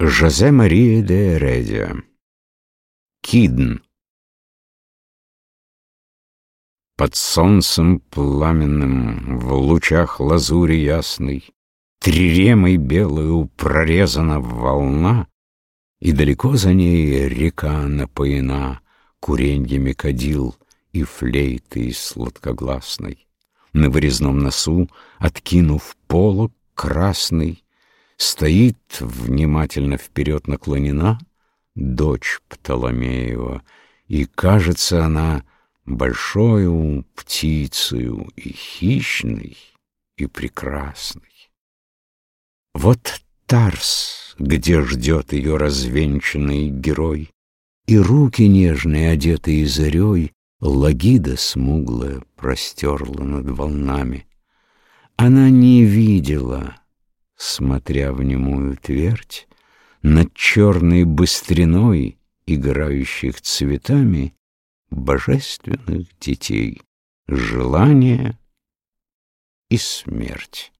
Жозе Мария де Эредия Кидн Под солнцем пламенным, в лучах лазури ясной, Триремой белую прорезана волна, И далеко за ней река напоена Куреньями кадил и флейтой сладкогласной. На вырезном носу, откинув полог красный, Стоит, внимательно вперед наклонена, Дочь Птоломеева, и кажется она Большою птицею и хищной, и прекрасной. Вот Тарс, где ждет ее развенчанный герой, И руки нежные, одетые зарей, Лагида смуглая простерла над волнами. Она не видела, смотря в немую твердь, Над черной быстриной, играющих цветами, Божественных детей, желание и смерть.